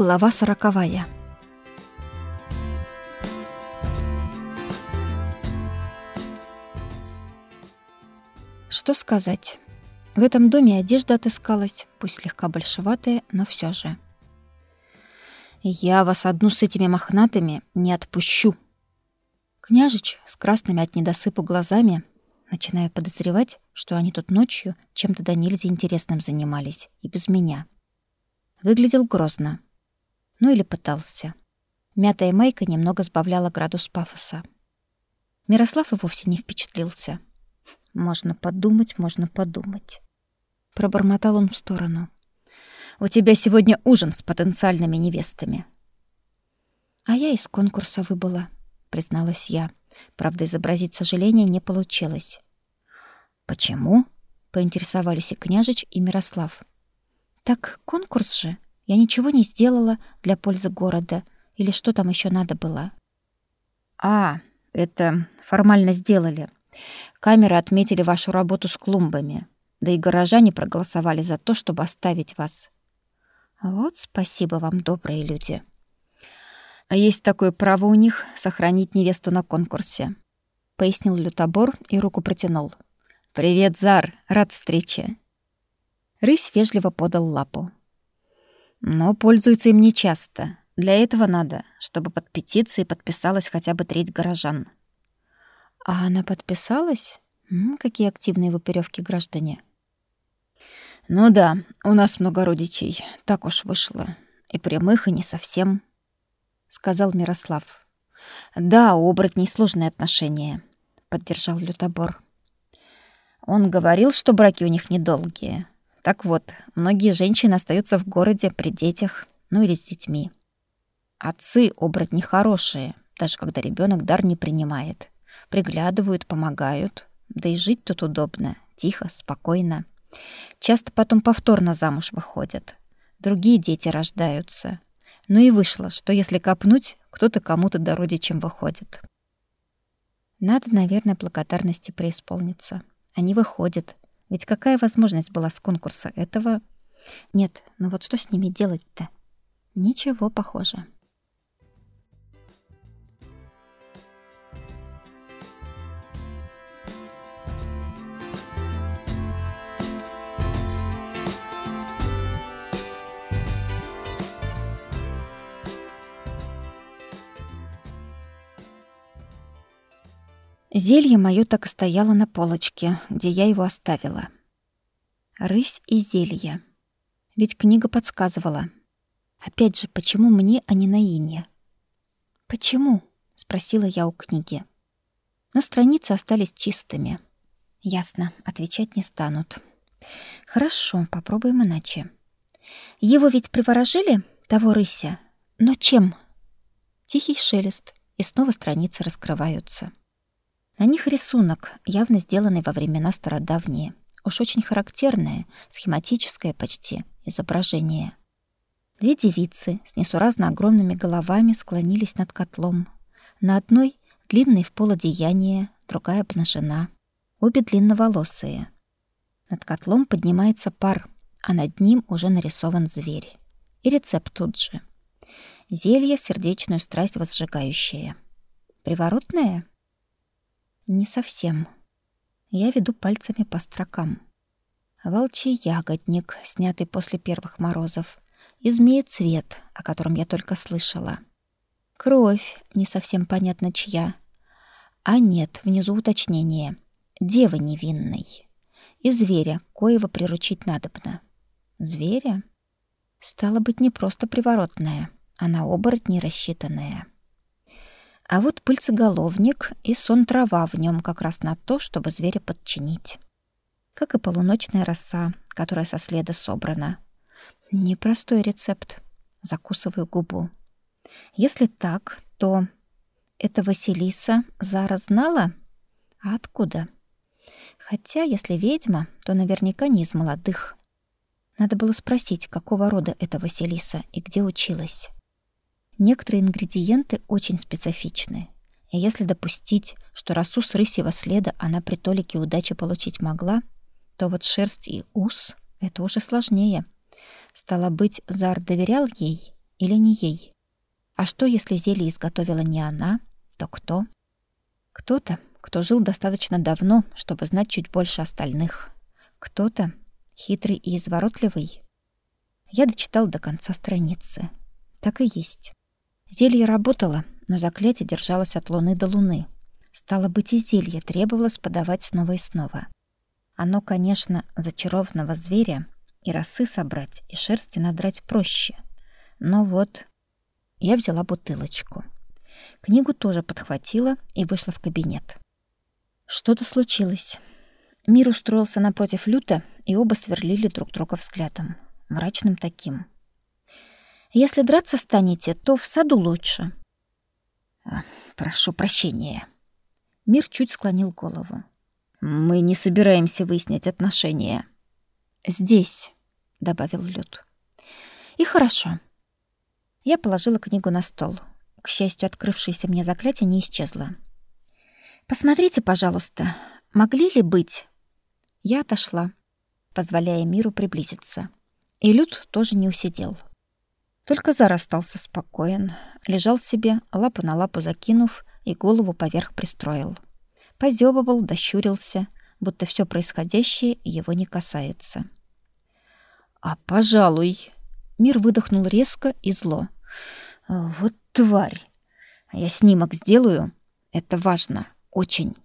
Глава сороковая. Что сказать? В этом доме одежда отыскалась, пусть слегка большеватая, но все же. «Я вас одну с этими мохнатыми не отпущу!» Княжич с красными от недосыпа глазами, начинаю подозревать, что они тут ночью чем-то до нельзя интересным занимались, и без меня. Выглядел грозно ну или пытался. Мятая майка немного сбавляла градус пафоса. Мирослав и вовсе не впечатлился. Можно подумать, можно подумать. Пробормотал он в сторону. У тебя сегодня ужин с потенциальными невестами. А я из конкурса выбыла, призналась я. Правда, изобразить сожаление не получилось. Почему? поинтересовались и княжич, и Мирослав. Так конкурс же, я ничего не сделала для пользы города. Или что там еще надо было? А, это формально сделали. Камеры отметили вашу работу с клумбами. Да и горожане проголосовали за то, чтобы оставить вас. Вот спасибо вам, добрые люди. А есть такое право у них сохранить невесту на конкурсе, пояснил Лютобор и руку протянул. Привет, Зар, рад встрече. Рысь вежливо подал лапу. Но пользуются им нечасто. Для этого надо, чтобы под петицией подписалась хотя бы треть горожан. А она подписалась? М, какие активные выпирёвки граждане. Ну да, у нас много родичей. Так уж вышло. И прямых, и не совсем, сказал Мирослав. Да, у оборотней сложные отношения, поддержал Лютобор. Он говорил, что браки у них недолгие, так вот, многие женщины остаются в городе при детях, ну или с детьми. Отцы оборотни хорошие, даже когда ребенок дар не принимает. Приглядывают, помогают. Да и жить тут удобно, тихо, спокойно. Часто потом повторно замуж выходят. Другие дети рождаются. Ну и вышло, что если копнуть, кто-то кому-то до родичам выходит. Надо, наверное, благодарности преисполниться. Они выходят, ведь какая возможность была с конкурса этого? Нет, ну вот что с ними делать-то? Ничего похоже. Зелье моё так и стояло на полочке, где я его оставила. Рысь и зелье. Ведь книга подсказывала. Опять же, почему мне, а не Наине? «Почему?» — спросила я у книги. Но страницы остались чистыми. «Ясно, отвечать не станут». «Хорошо, попробуем иначе. Его ведь приворожили, того рыся? Но чем?» Тихий шелест, и снова страницы раскрываются. На них рисунок, явно сделанный во времена стародавние. Уж очень характерное, схематическое почти изображение. Две девицы с несуразно огромными головами склонились над котлом. На одной длинное в пол одеяние, другая обнажена. Обе длинноволосые. Над котлом поднимается пар, а над ним уже нарисован зверь. И рецепт тут же. Зелье сердечную страсть возжигающее. Приворотное? Не совсем. Я веду пальцами по строкам. Волчий ягодник, снятый после первых морозов, и змеецвет, о котором я только слышала. Кровь, не совсем понятно чья. А нет, внизу уточнение. Девы невинной. И зверя, коего приручить надобно. Зверя? Стало быть, не просто приворотная, а на оборотни рассчитанная. А вот пыльцеголовник и сон трава в нем как раз на то, чтобы зверя подчинить. Как и полуночная роса, которая со следа собрана. Непростой рецепт. Закусываю губу. Если так, то это Василиса Зара знала? А откуда? Хотя, если ведьма, то наверняка не из молодых. Надо было спросить, какого рода эта Василиса и где училась. Некоторые ингредиенты очень специфичны. И если допустить, что росу с рысьего следа она при толике удачи получить могла, то вот шерсть и ус — это уже сложнее. Стало быть, Зар доверял ей или не ей? А что, если зелье изготовила не она, то кто? Кто-то, кто жил достаточно давно, чтобы знать чуть больше остальных. Кто-то хитрый и изворотливый. Я дочитал до конца страницы. Так и есть. Зелье работало, но заклятие держалось от луны до луны. Стало быть, и зелье требовалось подавать снова и снова. Оно, конечно, зачарованного зверя и росы собрать, и шерсти надрать проще. Но вот я взяла бутылочку. Книгу тоже подхватила и вышла в кабинет. Что-то случилось. Мир устроился напротив Люта, и оба сверлили друг друга взглядом. Мрачным таким. «Если драться станете, то в саду лучше». А, «Прошу прощения». Мир чуть склонил голову. «Мы не собираемся выяснять отношения». «Здесь», — добавил Люд. «И хорошо». Я положила книгу на стол. К счастью, открывшееся мне заклятие не исчезло. «Посмотрите, пожалуйста, могли ли быть...» Я отошла, позволяя миру приблизиться. И Люд тоже не усидел. Только Зар остался спокоен, лежал себе, лапу на лапу закинув, и голову поверх пристроил. Позёбывал, дощурился, будто все происходящее его не касается. «А, пожалуй...» Мир выдохнул резко и зло. «Вот тварь! Я снимок сделаю. Это важно. Очень.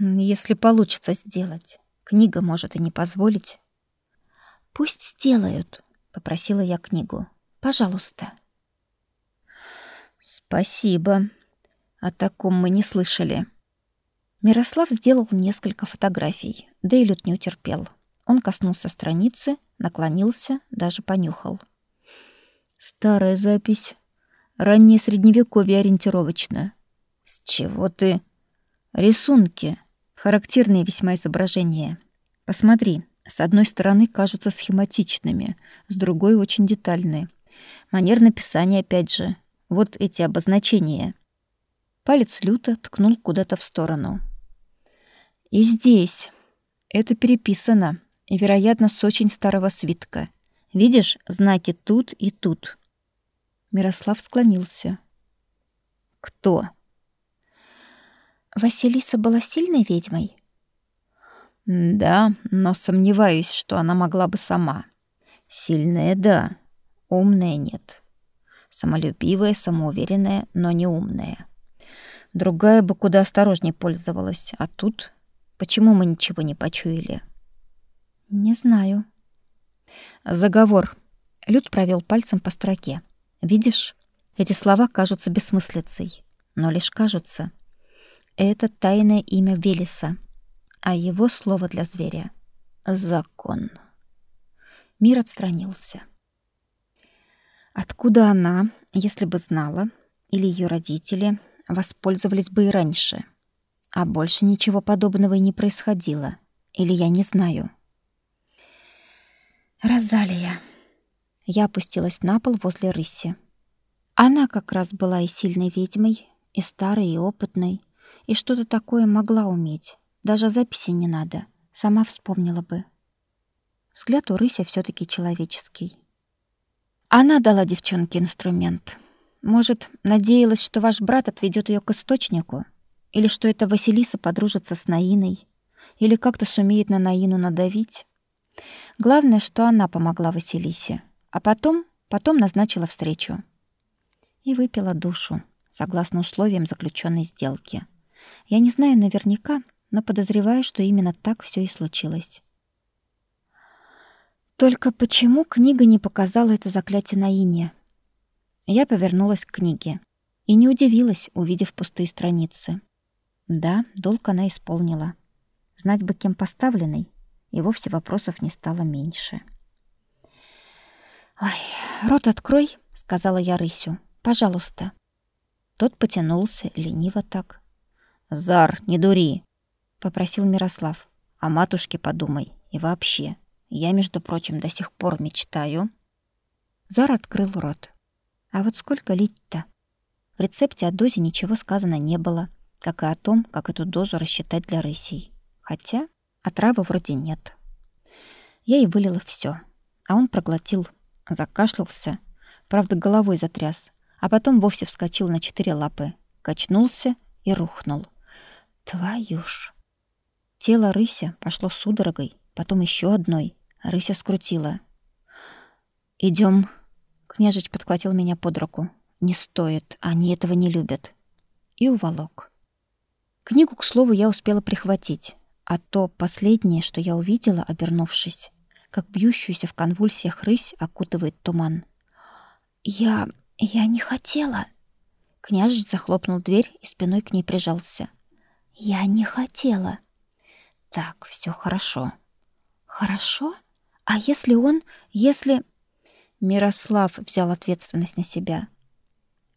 Если получится сделать. Книга может и не позволить. Пусть сделают, попросила я книгу. Пожалуйста. Спасибо. О таком мы не слышали. Мирослав сделал несколько фотографий, да и Люд не утерпел. Он коснулся страницы, наклонился, даже понюхал. Старая запись. Раннее средневековье ориентировочно. С чего ты? Рисунки. Характерные весьма изображения. Посмотри, с одной стороны кажутся схематичными, с другой очень детальные. Манер написания опять же. Вот эти обозначения. Палец люто ткнул куда-то в сторону. И здесь. Это переписано, вероятно, с очень старого свитка. Видишь, знаки тут и тут. Мирослав склонился. Кто? Василиса была сильной ведьмой? Да, но сомневаюсь, что она могла бы сама. Сильная — да, умная — нет. Самолюбивая, самоуверенная, но не умная. Другая бы куда осторожнее пользовалась, а тут... Почему мы ничего не почуяли? Не знаю. Заговор. Люд провел пальцем по строке. Видишь, эти слова кажутся бессмыслицей, но лишь кажутся. Это тайное имя Велеса, а его слово для зверя — закон. Мир отстранился. Откуда она, если бы знала, или ее родители воспользовались бы и раньше? А больше ничего подобного и не происходило. Или я не знаю. Розалия. Я опустилась на пол возле рыси. Она как раз была и сильной ведьмой, и старой, и опытной, и что-то такое могла уметь. Даже записи не надо, сама вспомнила бы. Взгляд у рыся все таки человеческий. Она дала девчонке инструмент. Может, надеялась, что ваш брат отведет ее к источнику, или что эта Василиса подружится с Наиной, или как-то сумеет на Наину надавить. Главное, что она помогла Василисе. А потом, потом назначила встречу. И выпила душу, согласно условиям заключенной сделки. Я не знаю наверняка, но подозреваю, что именно так все и случилось. Только почему книга не показала это заклятие на Ине? Я повернулась к книге и не удивилась, увидев пустые страницы. Да, долг она исполнила. Знать бы, кем поставленный, и вовсе вопросов не стало меньше. «Ой, рот открой», — сказала я рысю. «Пожалуйста». Тот потянулся, лениво так. «Зар, не дури», — попросил Мирослав. «О матушке подумай. И вообще, я, между прочим, до сих пор мечтаю». Зар открыл рот. «А вот сколько лить-то?» В рецепте о дозе ничего сказано не было, как и о том, как эту дозу рассчитать для рысей. Хотя отравы вроде нет. Я и вылила все, а он проглотил закашлялся, Правда, головой затряс, а потом вовсе вскочил на четыре лапы, качнулся и рухнул. Твою ж! Тело рыся пошло судорогой, потом еще одной. Рыся скрутила. Идем. Княжич подхватил меня под руку. «Не стоит, они этого не любят». И уволок. Книгу, к слову, я успела прихватить, а то последнее, что я увидела, обернувшись, как бьющуюся в конвульсиях рысь окутывает туман. «Я... я не хотела!» Княжич захлопнул дверь и спиной к ней прижался. «Я не хотела!» «Так, все хорошо». «Хорошо? А если он... если...» Мирослав взял ответственность на себя.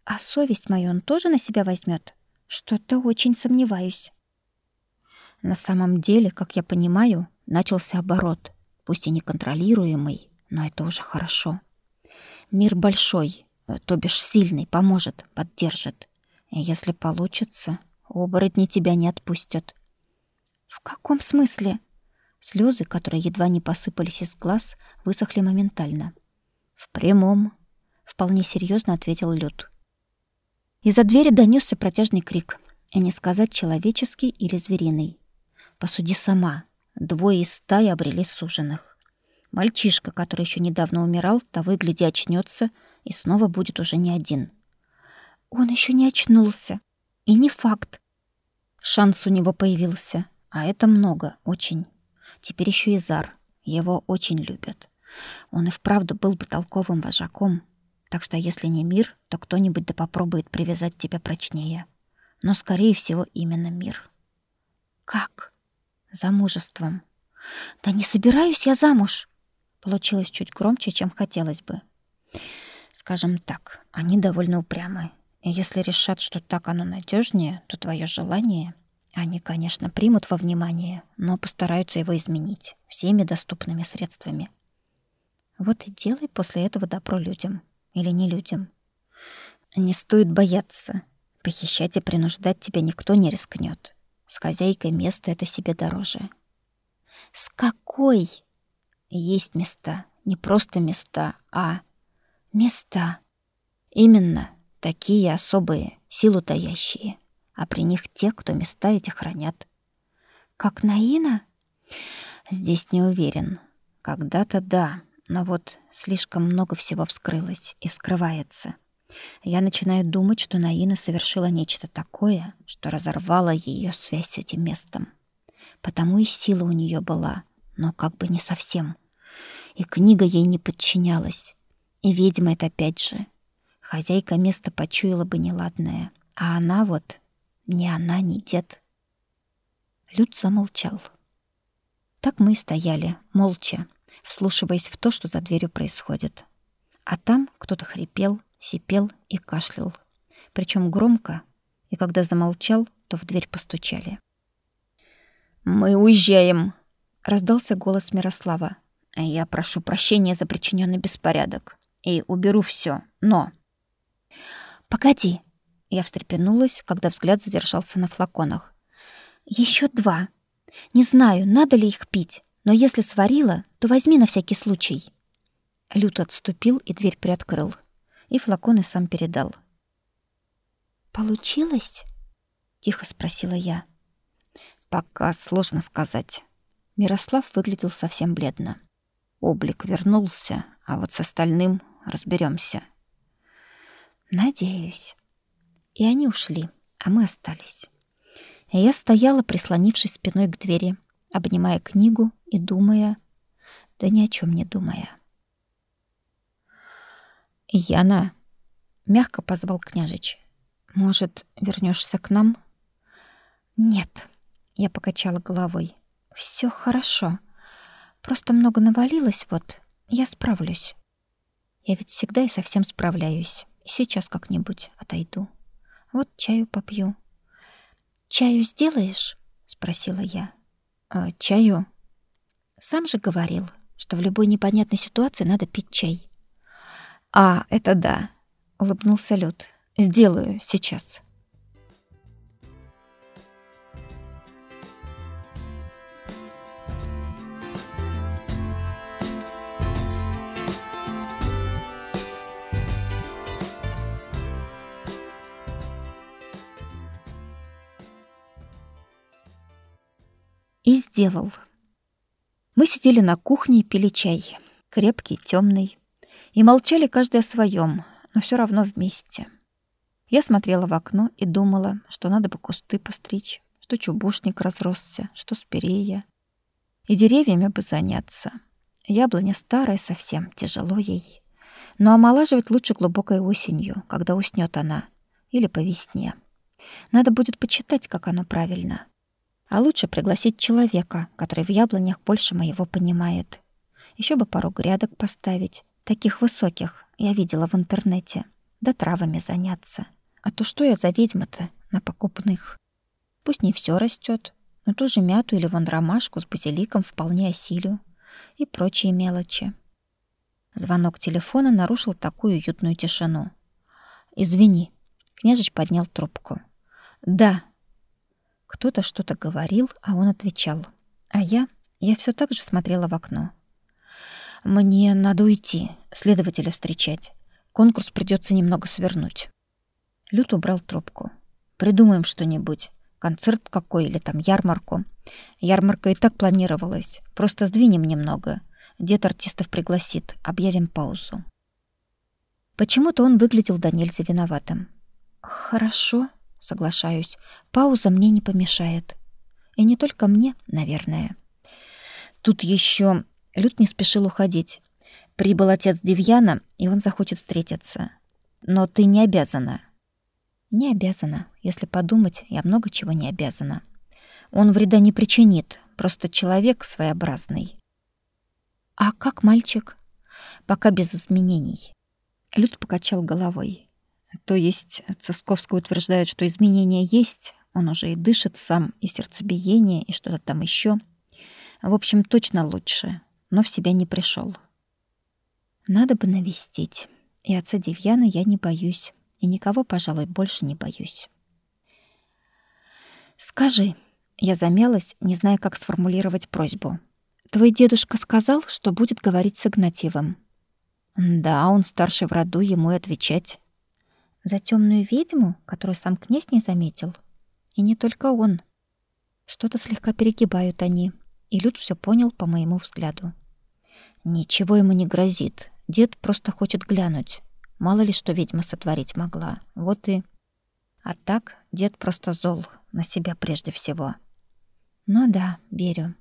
А совесть мою он тоже на себя возьмет? Что-то очень сомневаюсь. На самом деле, как я понимаю, начался оборот, пусть и неконтролируемый, но это уже хорошо. Мир большой, э, то бишь сильный, поможет, поддержит. И если получится, оборотни тебя не отпустят. В каком смысле? Слезы, которые едва не посыпались из глаз, высохли моментально. В прямом, вполне серьезно ответил Люд. Из-за двери донесся протяжный крик, и не сказать человеческий или звериный. Посуди сама. Двое из стаи обрели суженых. Мальчишка, который еще недавно умирал, того и гляди очнется и снова будет уже не один. Он еще не очнулся. И не факт. Шанс у него появился, а это много, очень. Теперь еще и Зар. Его очень любят. Он и вправду был бы толковым вожаком. Так что если не мир, то кто-нибудь да попробует привязать тебя прочнее. Но, скорее всего, именно мир. Как? Замужеством. Да не собираюсь я замуж. Получилось чуть громче, чем хотелось бы. Скажем так, они довольно упрямы. И если решат, что так оно надежнее, то твое желание они, конечно, примут во внимание, но постараются его изменить всеми доступными средствами. Вот и делай после этого добро людям. Или не людям. Не стоит бояться. Похищать и принуждать тебя никто не рискнет. С хозяйкой место это себе дороже. С какой? Есть места. Не просто места, а места. Именно такие особые, силу таящие. А при них те, кто места эти хранят. Как Наина? Здесь не уверен. Когда-то да. Но вот слишком много всего вскрылось и вскрывается. Я начинаю думать, что Наина совершила нечто такое, что разорвало ее связь с этим местом. Потому и сила у нее была, но как бы не совсем. И книга ей не подчинялась. И ведьма это опять же. Хозяйка места почуяла бы неладное, а она вот ни она, ни дед. Люд замолчал. Так мы и стояли, молча, вслушиваясь в то, что за дверью происходит. А там кто-то хрипел, сипел и кашлял. Причем громко, и когда замолчал, то в дверь постучали. «Мы уезжаем!» — раздался голос Мирослава. «Я прошу прощения за причиненный беспорядок и уберу все, но...» «Погоди!» — я встрепенулась, когда взгляд задержался на флаконах. Еще два. Не знаю, надо ли их пить, но если сварила, то возьми на всякий случай». Лют отступил и дверь приоткрыл. И флаконы сам передал. «Получилось?» — тихо спросила я. «Пока сложно сказать». Мирослав выглядел совсем бледно. Облик вернулся, а вот с остальным разберемся. «Надеюсь». И они ушли, а мы остались. Я стояла, прислонившись спиной к двери, обнимая книгу и думая, да ни о чем не думая. «Яна!» — мягко позвал княжич. «Может, вернешься к нам?» «Нет», — я покачала головой. Все хорошо. Просто много навалилось, вот. Я справлюсь. Я ведь всегда и совсем справляюсь. И сейчас как-нибудь отойду. Вот чаю попью». «Чаю сделаешь?» — спросила я. «А чаю?» Сам же говорил, что в любой непонятной ситуации надо пить чай. «А, это да», — улыбнулся Люд. «Сделаю сейчас». И сделал. Мы сидели на кухне и пили чай. Крепкий, темный. И молчали каждый о своем, но все равно вместе. Я смотрела в окно и думала, что надо бы кусты постричь, что чубушник разросся, что спирея. И деревьями бы заняться. Яблоня старая совсем, тяжело ей. Но омолаживать лучше глубокой осенью, когда уснет она, или по весне. Надо будет почитать, как оно правильно. А лучше пригласить человека, который в яблонях больше моего понимает. Еще бы пару грядок поставить, таких высоких, я видела в интернете. Да травами заняться. А то что я за ведьма-то на покупных? Пусть не все растет, но ту же мяту или вон ромашку с базиликом вполне осилю. И прочие мелочи. Звонок телефона нарушил такую уютную тишину. «Извини». Княжич поднял трубку. «Да». Кто-то что-то говорил, а он отвечал. А я... Я все так же смотрела в окно. «Мне надо уйти, следователя встречать. Конкурс придется немного свернуть». Лют убрал трубку. «Придумаем что-нибудь. Концерт какой или там ярмарку. Ярмарка и так планировалась. Просто сдвинем немного. Дед артистов пригласит. Объявим паузу». Почему-то он выглядел до нельзя виноватым. «Хорошо», — соглашаюсь. «Пауза мне не помешает. И не только мне, наверное». Тут еще Люд не спешил уходить. Прибыл отец Девьяна, и он захочет встретиться. Но ты не обязана. Не обязана. Если подумать, я много чего не обязана. Он вреда не причинит, просто человек своеобразный. А как мальчик? Пока без изменений. Люд покачал головой. То есть Цисковская утверждает, что изменения есть, он уже и дышит сам, и сердцебиение, и что-то там еще. В общем, точно лучше, но в себя не пришел. Надо бы навестить. И отца Девьяна я не боюсь, и никого, пожалуй, больше не боюсь. Скажи, я замялась, не зная, как сформулировать просьбу. Твой дедушка сказал, что будет говорить с Игнатьевым. Да, он старший в роду, ему и отвечать. За темную ведьму, которую сам князь не заметил. И не только он. Что-то слегка перегибают они. И Люд все понял по моему взгляду. Ничего ему не грозит. Дед просто хочет глянуть. Мало ли что ведьма сотворить могла. Вот и... А так дед просто зол. На себя прежде всего. Ну да, верю.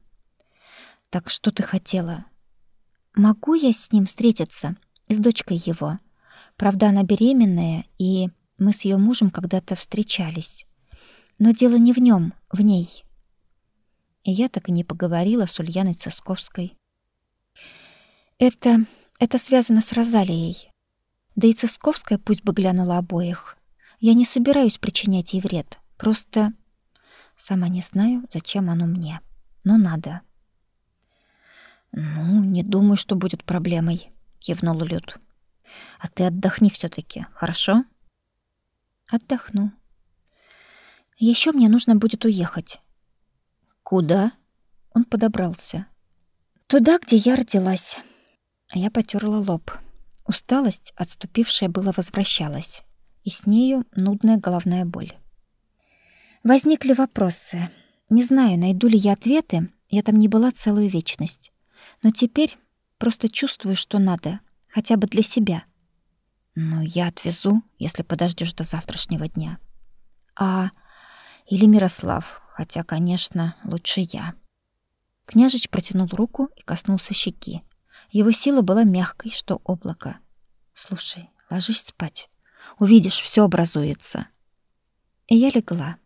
Так что ты хотела? Могу я с ним встретиться? С дочкой его? Правда, она беременная, и мы с ее мужем когда-то встречались. Но дело не в нем, в ней. И я так и не поговорила с Ульяной Цисковской. Это... это связано с Розалией. Да и Цисковская пусть бы глянула обоих. Я не собираюсь причинять ей вред. Просто... Сама не знаю, зачем оно мне. Но надо. «Ну, не думаю, что будет проблемой», — кивнул Люд. «А ты отдохни все таки хорошо?» «Отдохну. Еще мне нужно будет уехать. «Куда?» Он подобрался. «Туда, где я родилась». А я потерла лоб. Усталость, отступившая было, возвращалась. И с нею нудная головная боль. Возникли вопросы. Не знаю, найду ли я ответы. Я там не была целую вечность. Но теперь просто чувствую, что надо. Хотя бы для себя. Ну, я отвезу, если подождешь до завтрашнего дня. А... Или Мирослав, Хотя, конечно, лучше я. Княжич протянул руку и коснулся щеки. Его сила была мягкой, что облако. Слушай, ложись спать. Увидишь, все образуется. И я легла.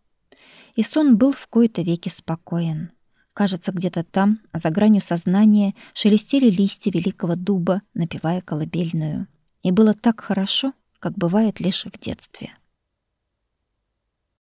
И сон был в кои-то веки спокоен. Кажется, где-то там, за гранью сознания, шелестели листья великого дуба, напевая колыбельную. И было так хорошо, как бывает лишь в детстве.